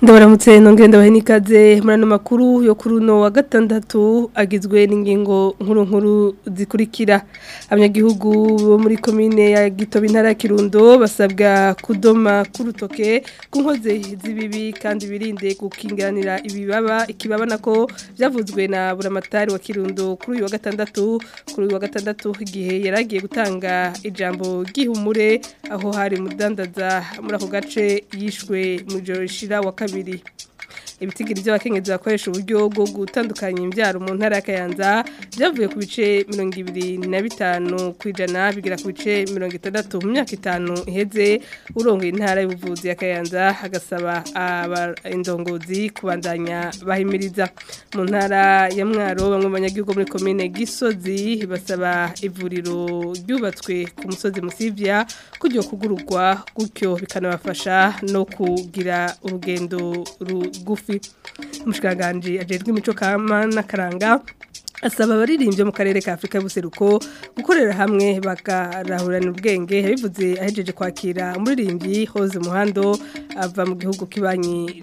ndabaramutse nongere ndabahe n'ikaze muri ano makuru yo kuri uno wa gatandatu agizwe n'ingingo nkuru nkuru zikurikira abanyagihugu bo muri komine ya gitobe intara ya kirundo basabwa kudoma k'urutoke ku nkozi z'ibibi kandi birinde gukinganira ibibaba ikibaba nako byavuzwe na buramatari wa kirundo kuri uyu wa gatandatu kuri uyu wa gatandatu igihe yari agiye gutanga ijambo ry'ihumure aho hari mudandaza muri ako gace yishwe mu ijoro rishira wa kabiri really ibitigiri by'abakenyezi bakoresha uburyo bwo gutandukanya imbyaro mu ntara ya Kayanza byavuye ku bice mirongo ibiri na bitanu ku ijana bigera ku bice mirongo itandatu mu myaka itanu iheze urongo intara y'ubuvuzi ya Kayanza agasaba indongozi kubandanya bahimiriza mu ntara ya Mwaro bamwe mu banyagihugu muri komine Gisozi basaba ivuriro ryubatswe ku musozi Musivya kujya kugururwa gutyo bikanabafasha no kugira urugendo rugufi munsi umushikiranganje ajejwe imico kama n'akaranga asaba abaririmbyi mu karere ka Afrika y'ubuseruko gukorera hamwe bakarahurana ubwenge yabivuze ahejeje kwakira umuririmbyi Hoze Muhando ava mu gihugu kibanyi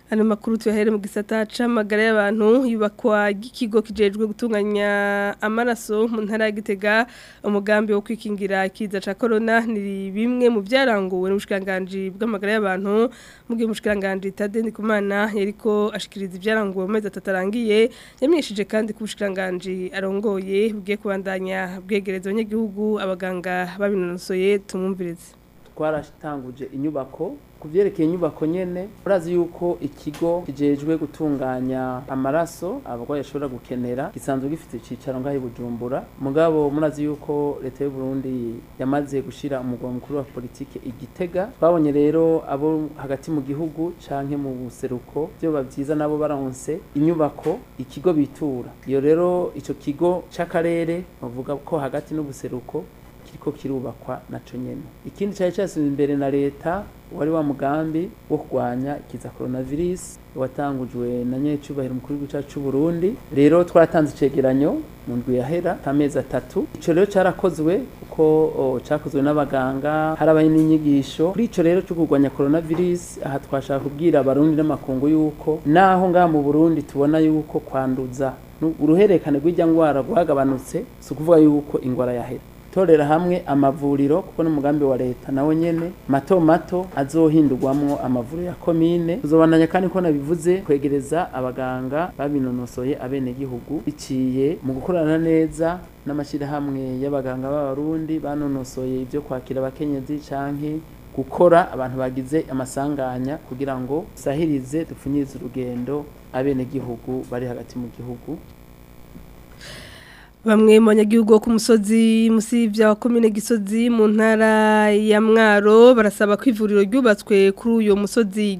Hano makuru tuyahere mu gisata c'amagara y'abantu yubakwa gikigo kijejwe gutunganya amaraso mu ntara ya Gitega umugambi wo kwikingira kiza ca corona ni bimwe mu byaranguwe n'ubushikanganje bw'amagara y'abantu mu gihe umushikanganje Tade Ndikumana yariko ashikiriza ibyaranguwe mu mezi atatarangiye yamenyesheje kandi ku bushikanganje arongoye bwiye kubandanya bwegereza abanyagihugu abaganga babinonosoye tumwumvirize twarashyitanguje inyubako ku byerekeye inyubako nyene urazi yuko ikigo kijejwe gutunganya amaraso abarwayi ashobora gukenera gisanzwe gifite icyicaro ngaho Bujumbura mugabo murazi yuko leta y'u Burundi yamaze gushyira umugwa mukuru wa politiki igitega twabonye rero abo hagati mu gihugu canke mu buseruko byoba byiza nabo baronse inyubako ikigo bitura iyo rero icyo kigo cy'akarere bavuga ko hagati n'ubuseruko kiriko kirubakwa naco nyene ikindi cyari cyasize imbere na leta wari wa mugambi wo kurwanya kiza coronavirus watangujwe na nyacyubahiro umukuru w'igihugu cy'u Burundi rero twaratanze icegeranyo mu ndwi yahera amezi atatu ico rero carakozwe kuko cakozwe n'abaganga harabaye n'inyigisho kuri ico rero cyo kurwanya coronavirus aha twashaka kubwira abarundi n'amakungu yuko naho ngaha mu Burundi tubona yuko kwanduza uruhererekane rw'ijya ngwara rwagabanutse si ukuvuga yuko indwara yahera gutorera hamwe amavuriro kuko n'umugambi wa leta nawo nyene mato mato azohindurwamo amavuriro ya komine tuzobandanya kandi ko nabivuze kwegereza abaganga babinonosoye abenegihugu biciye mu gukorana neza n'amashyirahamwe y'abaganga b'abarundi banonosoye ibyo kwakira abakenyezi canke gukora abantu bagize amasanganya kugira ngo sahirize dupfunyirize urugendo abenegihugu bari hagati mu gihugu bamwe mu banyagihugu bo ku musozi munsi bya komine gisozi mu ntara ya mwaro barasaba ko ivuriro ryubatswe kuri uyu musozi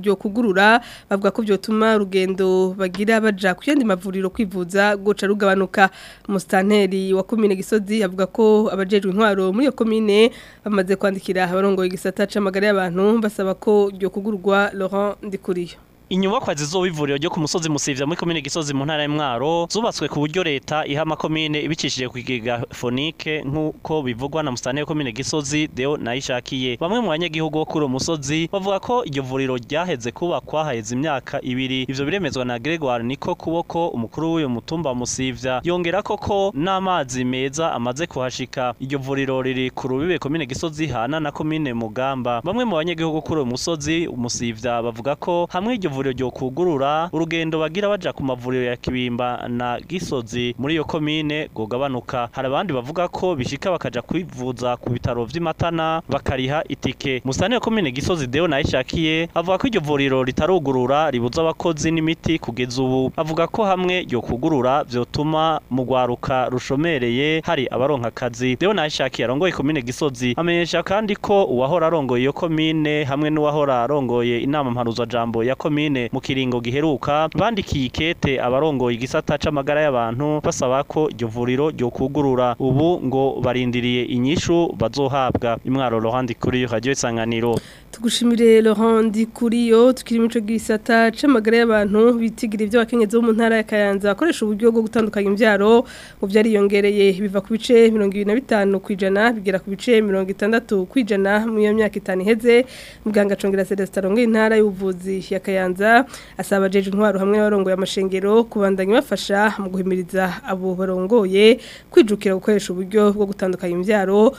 ryo kugurura bavuga ko byotuma urugendo bagira baja ku yandi mavuriro kwivuza guca rugabanuka musitanteri wa komine gisozi avuga ko abajejwe intwaro muri iyo komine bamaze kwandikira abarongoye igisata c'amagara y'abantu basaba ko ryo kugurwa Laurent Ndikuriyo inyubakwa zizoba ryo ku musozi musivya muri komine gisozi mu ntara y'Mwaro zubatswe ku buryo leta iha amakomine ibicishije ku kigega fonike nk'uko bivugwa na musitani w'ikomine gisozi deo nayishakiye bamwe mu banyagihugu bo kuri uwo musozi bavuga ko iryo vuriro ryaheze kubakwa haheze imyaka ibiri ivyo biremezwa na Gregoire niko kuboko umukuru w'uyu mutumba musivya yongera koko n'amazi meza amaze kuhashika iryo vuriro riri ku rubibe komine gisozi hana na komine mugamba bamwe mu banyagihugu kuri uwo musozi musivya bavuga ko hamwe iryo n'amavuriro ryo kugurura urugendo bagira baja ku mavuriro ya Kibimba na Gisozi muri iyo komine gogabanuka hari abandi bavuga ko bishika bakajya kwivuza ku bitaro vy'Imatana bakariha itike musani ya komine Gisozi deo naye shakiye avuga ko iryo vuriro ritarugurura ribuza abakozi n'imiti kugeza ubu avuga ko hamwe ryo kugurura vyotuma mugwaruka rushomereye hari abaronka akazi deo naye shakiye arongoye komine Gisozi amenyesha kandi ko uwahora arongoye iyo komine hamwe n'uwahora arongoye inama mpanuzwa jambo ya komine komine mu kiringo giheruka bandikiye ikete abarongoye igisata c'amagara y'abantu basaba ko iryo vuriro ryokugurura ubu ngo barindiriye inyishu bazohabwa imwaro Laurent kuri radio isanganiro tugushimire Laurent kuri yo tukiri mico gisata c'amagara y'abantu bitigira ibyo bakenyeze mu ntara ya Kayanza bakoresha uburyo bwo gutandukanya imbyaro mu byari yongereye biva ku bice 25 kwijana bigera ku bice 60 kwijana mu iyo myaka itanu heze muganga congera Celestin Rongo intara y'ubuvuzi ya Kayanza Bubanza asaba jeje intwaro hamwe n'abarongoye amashengero kubandanya bafasha mu guhimiriza abo barongoye kwijukira gukoresha uburyo bwo gutandukanya imbyaro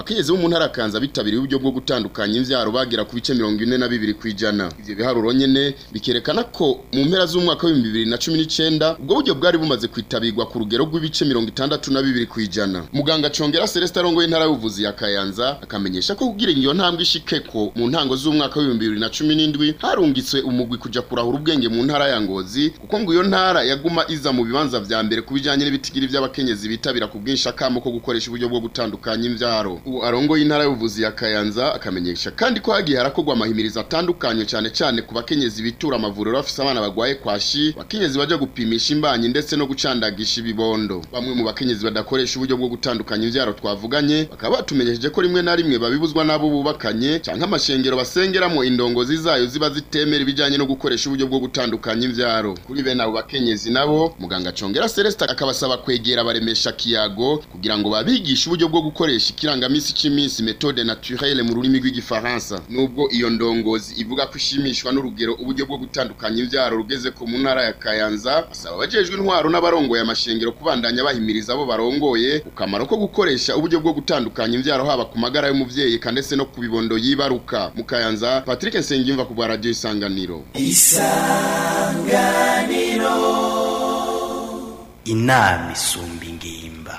abakenyezi bo mu ntara Kayanza bitabiriye uburyo bwo gutandukanya imbyaro bagera ku bice mirongo ine na bibiri kw'ijana ibyo biharuro nyene bikerekana ko mu mpera z'umwaka w'ibihumbi bibiri na cumi n'icenda ubwo buryo bwari bumaze kwitabirwa ku rugero rw'ibice mirongo itandatu na bibiri kw'ijana Kayanza muganga Congera Celestin arongoye intara y'ubuvuzi ya Kayanza akamenyesha ko kugira iyo ntambwe ishike ko mu ntango z'umwaka w'ibihumbi bibiri na cumi n'indwi harungitswe umugwi kuja kurahura ubwenge mu ntara ya Ngozi kuko ngo iyo ntara yaguma iza mu bibanza vya mbere bijyanye n'ibitigiri by'abakenyezi bitabira ku bwinshakamo ko gukoresha uburyo bwo gutandukanya imbyaro. ubu arongoye intara y'ubuvuzi ya Kayanza akamenyesha kandi ko hagiye harakogwa amahimirizo atandukanye cyane cyane ku bakenyezi bitura amavuriro bafise abana bagwaye kwashi bakenyezi bajya gupimisha imbanyi ndetse no gucandagisha ibibondo bamwe mu bakenyezi badakoresha uburyo bwo bwo gutandukanya imbyaro twavuganye bakaba batumenyesheje ko rimwe na rimwe babibuzwa n'abo bubakanye cyangwa amashengero basengeramo indongozi zayo ziba zitemera ibijyanye no gukoresha uburyo bwo gutandukanya imbyaro kuri bene abo bakenyezi nabo muganga Congera Celestin akabasaba kwegera baremesha kiyago kugira ngo babigishe uburyo bwo gukoresha ikirangamisi cy'iminsi méthode naturelle mu rurimi rw'igifaransa nubwo iyo ndongozi ivuga ko ishimishwa n'urugero uburyo bwo gutandukanya imbyaro rugeze ku ntara ya Kayanza asaba abajejwe intwaro n'abarongoye amashengero kubandanya bahimiriza abo barongoye akamaro ko gukoresha uburyo bwo gutandukanya imbyaro haba ku magara y'umubyeyi ndetse no ku bibondo yibaruka mukayanza patrick nsengiyumva ku bwa radiyo isanganiro isanganiro inama isumba ingimba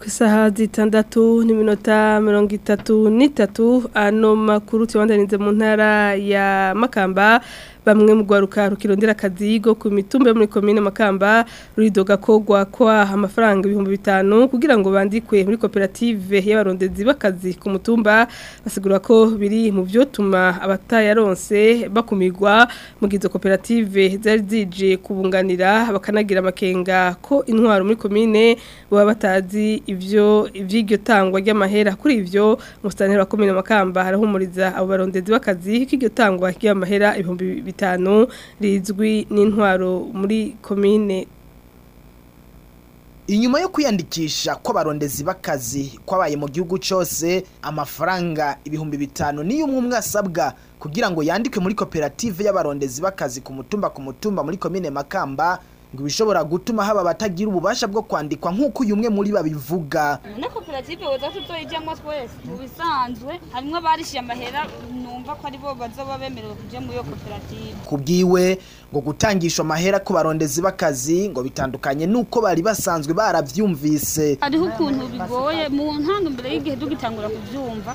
ku isaha zitandatu n'iminota mirongo itatu n'itatu ano makuru tuyabandaniza mu ntara ya makamba bamwe mu gwaruka rukirondera akazigo ku mitumba muri komine Makamba ruridoga kogwa kwa amafaranga 5000 kugira ngo bandikwe muri koperative y'abarondezi bakazi ku mutumba basigura ko biri mu vyotuma abatayaronse bakumigwa mu gizo koperative zari zije kubunganira bakanagira amakenga ko intwaro muri komine baba batazi ivyo ivyiryo tangwa ry'amahera kuri ivyo mustanera komine Makamba arahumuriza abo barondezi bakazi k'iryo tangwa ry'amahera 2000 itanu rizwi n'intwaro muri komine inyuma yo kwiyandikisha kw'abarondezi b'akazi kwabaye mu gihugu cyose amafaranga ibihumbi bitanu niyo umwe umwe asabwa kugira ngo yandikwe muri koperative y'abarondezi b'akazi ku mutumba ku mutumba muri komine makamba ngo bishobora gutuma haba abatagira ububasha bwo kwandikwa nk'uko uyu umwe muri babivuga na koperative woza tuzoyijyamo twese mu bisanzwe harimo abarishyuye amahera numva ko ari bazaba bemerewe kujya muri iyo koperative ku bwiwe ngo gutangisha amahera ku barondezi b'akazi ngo bitandukanye n'uko bari basanzwe barabyumvise hariho ukuntu bigoye mu ntangambere y'igihe tugitangura kubyumva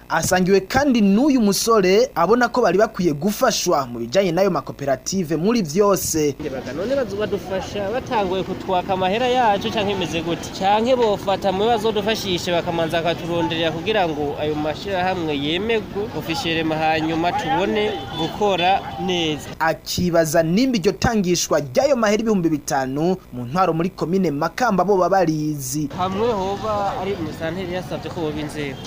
asangiwe kandi n'uyu musore abona ko bari bakwiye gufashwa mu bijyanye n'ayo makoperative muri byose none badufasha batanguye kutwaka amahera yacu cyangwa imeze gute cyangwa bofata mu bibazo dufashishe bakamanza bakaturonderera kugira ngo ayo mashyirahamwe yemerwe ofishiyerema hanyuma tubone gukora neza akibaza nimba iryo tangishwa ry'ayo mahera bahera ibihumbi bitanu mu ntwaro muri komine makamba bo babarizi hamwe hoba ari imisantere yasabye ko boba inzego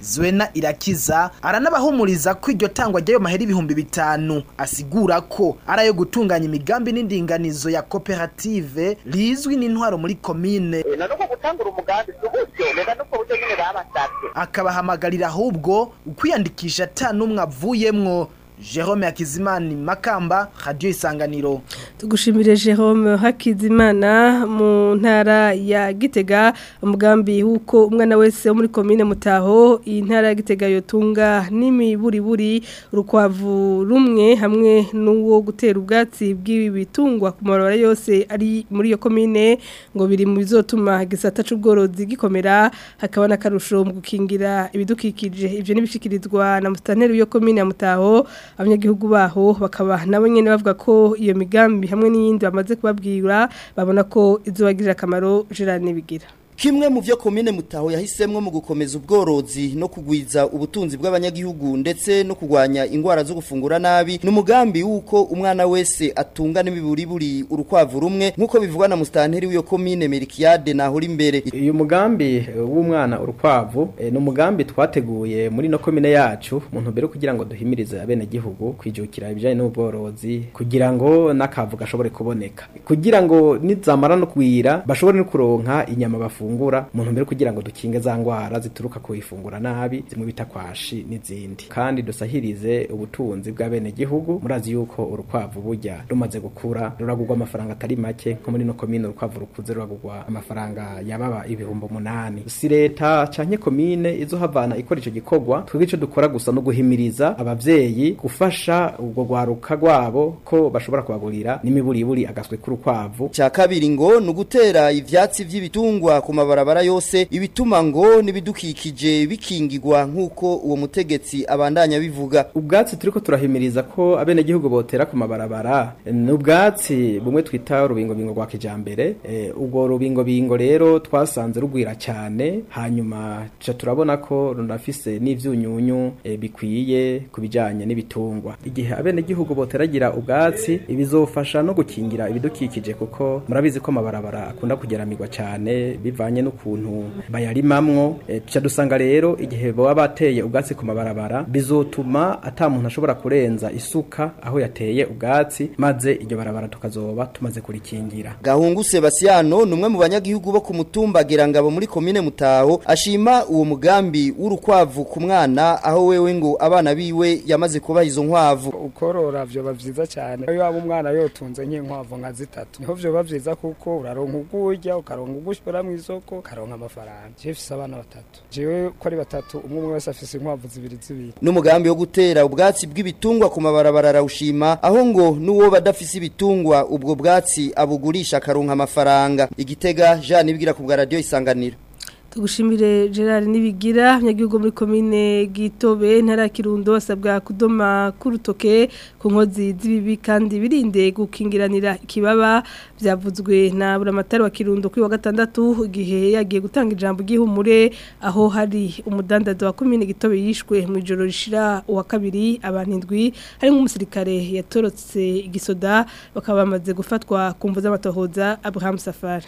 zwena irakiza aranabahumuriza ko iryo tangwa ry'ayo mahera ibihumbi bitanu asigura ko ari ayo gutunganya imigambi n'indinganizo ya koperative rizwi n'intwaro muri komine babasabye akabahamagarira ahubwo ukwiyandikisha ata n'umwe avuyemwo Jerome Hakizimana Makamba Radio Isanganiro Tugushimire Jerome Hakizimana mu ntara ya Gitega umugambi huko umwana wese muri commune mutaho intara ya Gitega yotunga n'imiburi buri rukwavu rumwe hamwe n'uwo gutera ubwatsi bw’ibi bitungwa ku marora yose ari muri iyo commune ngo biri mu bizotuma gisata c'ubworozi gikomera hakaba na karusho mu gukingira ibidukikije ivyo nibishikirizwa na mustanteri yo commune ya mutaho abanyagihugu baho bakaba nabo nyene bavuga ko iyo migambi hamwe n'iyindi bamaze kubabwira babona ko izobagirira akamaro jira nibigira kimwe mu byo komine mutaho yahisemo mu gukomeza ubworozi no kugwiza ubutunzi bw'abanyagihugu ndetse no kugwanya indwara zo gufungura nabi ni umugambi w'uko umwana wese atunga buri urukwavu rumwe nk'uko bivugwa na musitanteri w'iyo komine merikiyade nahora imbere uyu mugambi w'umwana urukwavu eh, ni umugambi twateguye muri no komine yacu mu ntumbero kugira ngo duhimirize abenegihugu kwijukira ibijyanye n'ubworozi kugira ngo n'akavu gashobore kuboneka kugira ngo nizamara no kwira bashobore no kuronka inyama bafu dufungura mu ntumbero kugira ngo dukinge za ndwara zituruka ku ifungura nabi zimwe bita kwashi n'izindi kandi dusahirize ubutunzi bw'abenegihugu murazi yuko urukwavu bujya rumaze gukura ruragurwa amafaranga atari make nko muri no komine urukwavu rukuze ruragurwa amafaranga yababa ibihumbi umunani si leta canke komine havana ikora icyo gikorwa twebwe icyo dukora gusa no guhimiriza ababyeyi gufasha ubwo rwaruka rwabo ko bashobora kubagurira n'imiburiburi agaswe k'urukwavu cya kabiri ngo ni ugutera ibyatsi by’ibitungwa ku mabarabara yose ibituma ngo n'ibidukikije bikingirwa nk'uko uwo mutegetsi abandanya bivuga ubwatsi turiko turahimiriza ko abenegihugu botera ku mabarabara ni bumwe twita rubingo bingo rwa kijambere eh, ubwo rubingo bingo rero twasanze rugwira cyane hanyuma cha turabona ko runafise n'ivyunyunyu e, bikwiye kubijanye n'ibitungwa igihe abenegihugu boteragira ubwatsi ibizofasha no gukingira ibidukikije kuko murabizi ko amabarabara akunda kugeramirwa cyane biva bivanye n'ukuntu bayarimamwo eh, tuca dusanga rero igihe baba bateye ubwatsi ku mabarabara bizotuma ata muntu ashobora kurenza isuka aho yateye ubwatsi maze iryo barabara tukazoba tumaze kurikingira gahungu Sebastiano umwe mu banyagihugu bo ku mutumba gerangabo muri komine mutaho ashima uwo mugambi w'urukwavu ku mwana aho wewe ngo abana biwe yamaze kuba izo nkwavu ukorora byo bavyiza cyane iyo abo umwana yotunze nk'inkwavu nka zitatu niho byo bavyiza kuko uraronka ugurya ukaronka ugushora mwizo isoko karonka amafaranga jewe mfise abana batatu jewe ko batatu umwe umwe wese afise inkwavu zibiri zibiri n'umugambi wo gutera ubwatsi bw'ibitungwa ku mabarabara arawushima aho ngo n'uwo badafise ibitungwa ubwo bwatsi abugurisha karonka amafaranga igitega Jean ibwira ku radio isanganiro tugushimire gerard n'ibigira nyagihugu muri komine gitobe ntara kirundo basabwa kudoma k'urutoke ku z'ibibi kandi birinde gukingiranira ikibaba byavuzwe na buramatari wa kirundo kuri wa gatandatu gihe yagiye gutanga ijambo gihumure aho hari umudandaza wa komine gitobe yishwe mu ijoro rishira uwa kabiri abantu hari nk’umusirikare umusirikare yatorotse igisoda bakaba bamaze gufatwa ku mvu abraham safari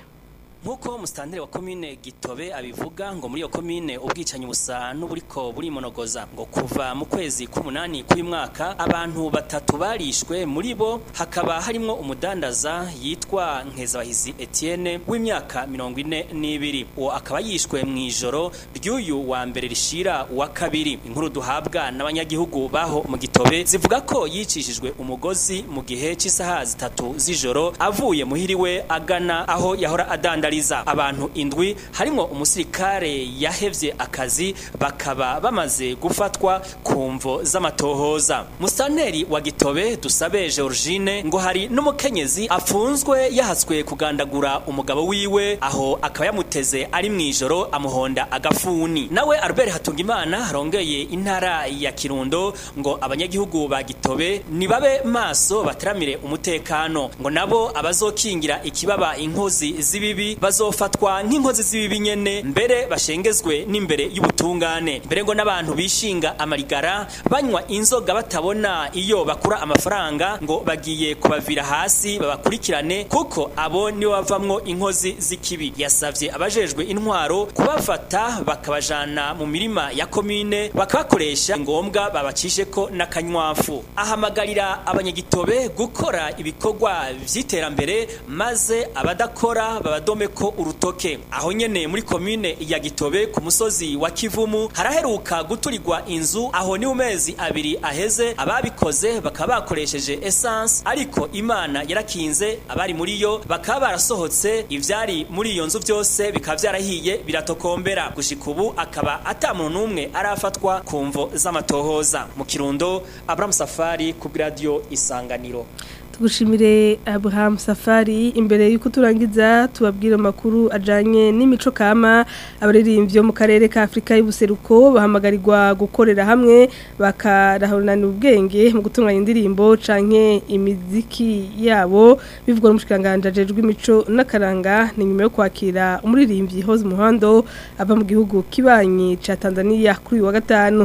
nk'uko musitanteri wa komine gitobe abivuga ngo muri iyo komine ubwicanyi busa n'uburiko burimonogoza ngo kuva mu kwezi k'umunani k'uyu mwaka abantu batatu barishwe muri bo hakaba harimo umudandaza yitwa nkezabahizi etienne w'imyaka mirongo ine n'ibiri uwo akaba yishwe mu ijoro ry'uyu wa mbere rishira uwa kabiri inkuru duhabwa n'abanyagihugu baho mu gitobe zivuga ko yicishijwe umugozi mu gihe cy'isaha zitatu z'ijoro avuye muhiriwe agana aho yahora adandariza gushishikariza abantu indwi harimo umusirikare yahevye akazi bakaba bamaze gufatwa ku mvo z'amatohoza Musaneri wa gitobe dusabe Georgine ngo hari n'umukenyezi afunzwe yahatswe kugandagura umugabo wiwe aho akaba yamuteze ari mu ijoro amuhonda agafuni nawe Albert Hatungimana arongeye intara ya Kirundo ngo abanyagihugu ba gitobe nibabe maso bataramire umutekano ngo nabo abazokingira ikibaba inkozi z'ibibi bazofatwa nk'inkozi z'ibibi nyene mbere bashengezwe n'imbere y'ubutungane mbere ngo n'abantu bishinga amarigara banywa inzoga batabona iyo bakura amafaranga ngo bagiye kubavira hasi babakurikirane kuko abo nibo bavamwo inkozi z'ikibi yasabye abajejwe intwaro kubafata bakabajana mu mirima ya komine bakabakoresha ngombwa babacishe ko n'akanywafu ahamagarira abanyagitobe gukora ibikorwa by'iterambere maze abadakora babadome ko urutoke aho nyene muri komine ya Gitobe ku musozi wa Kivumu haraheruka guturigwa inzu aho ni umezi abiri aheze ababikoze bakaba bakoresheje essence ariko imana yarakinze abari muri yo bakaba barasohotse ibyari muri iyo nzu byose bikaba byarahiye biratokombera gushika ubu akaba atamuntu umwe arafatwa ku mvo z'amatohoza mu kirundo Abraham Safari ku radio isanganiro tugushimire Abraham Safari imbere yuko turangiza tubabwire makuru ajanye n'imico kama abaririmbyi mu karere ka Afrika y'ubuseruko bahamagarirwa gukorera hamwe bakarahorana ubwenge mu gutunganya indirimbo canke imiziki yabo bivugwa n'umushikanganje ajejwe imico n'akaranga ni nyuma yo kwakira umuririmbyi Hose Muhando ava mu gihugu kibanyi cya Tanzania kuri uyu wa gatanu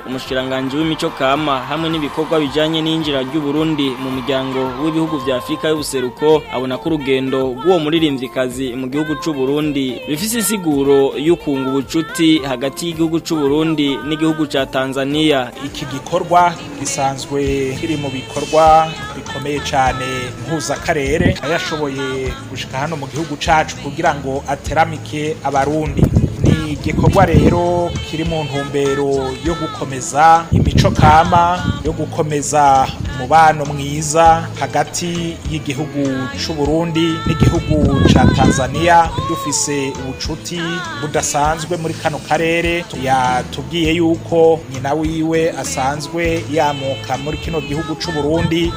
umushikiranganji w'imico kama hamwe n'ibikorwa bijyanye n'injira ry'uburundi mu muryango w'ibihugu bya Afurika y'ubuseruko abona ko urugendo rw'uwo muririmbyikazi mu gihugu cy'u Burundi bifite insiguro y'ukunga ubucuti hagati y'igihugu cy'u Burundi n'igihugu cya Tanzania iki gikorwa gisanzwe kiri mu bikorwa bikomeye cyane mpuzakarere yashoboye gushika hano mu gihugu cacu kugira ngo ateramike abarundi ni igikorwa rero kiri mu ntumbero yo gukomeza imico kama yo gukomeza umubano mwiza hagati y'igihugu cy'u Burundi n'igihugu ca Tanzania dufise ubucuti budasanzwe muri kano karere yatubwiye yuko nyina wiwe asanzwe yamuka muri kino gihugu cy'u Burundi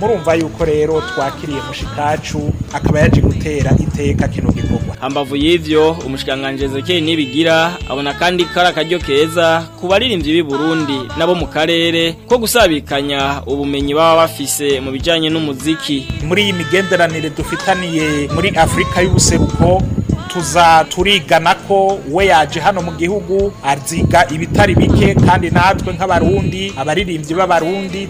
murumva yuko rero twakiriye mushikacu akaba yaje gutera iteka kino gikorwa hambavu y'ivyo umushikanganje Ezekiel nibigira abona kandi kara kajyo keza kubaririmbyi b'i Burundi nabo mu karere ko gusabikanya ubumenyi baba bafise mu bijanye n'umuziki muri iyi migenderanire dufitaniye muri Afrika y'ubuseruko tuza turigana ko we yaje hano mu gihugu aziga ibitari bike kandi natwe nk'abarundi abaririmbyi b'abarundi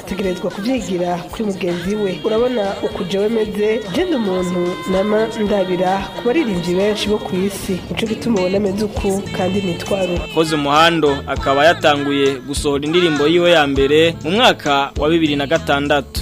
ategerezwa kubyigira kuri mugenzi we urabona ukujewe meze genda umuntu nama ndabira ku baririmbyi benshi bo ku isi nicyo gituma ubona ameze uku kandi nitwaro koze umuhando akaba yatanguye gusohora indirimbo yiwe ya mbere mu mwaka wa bibiri na gatandatu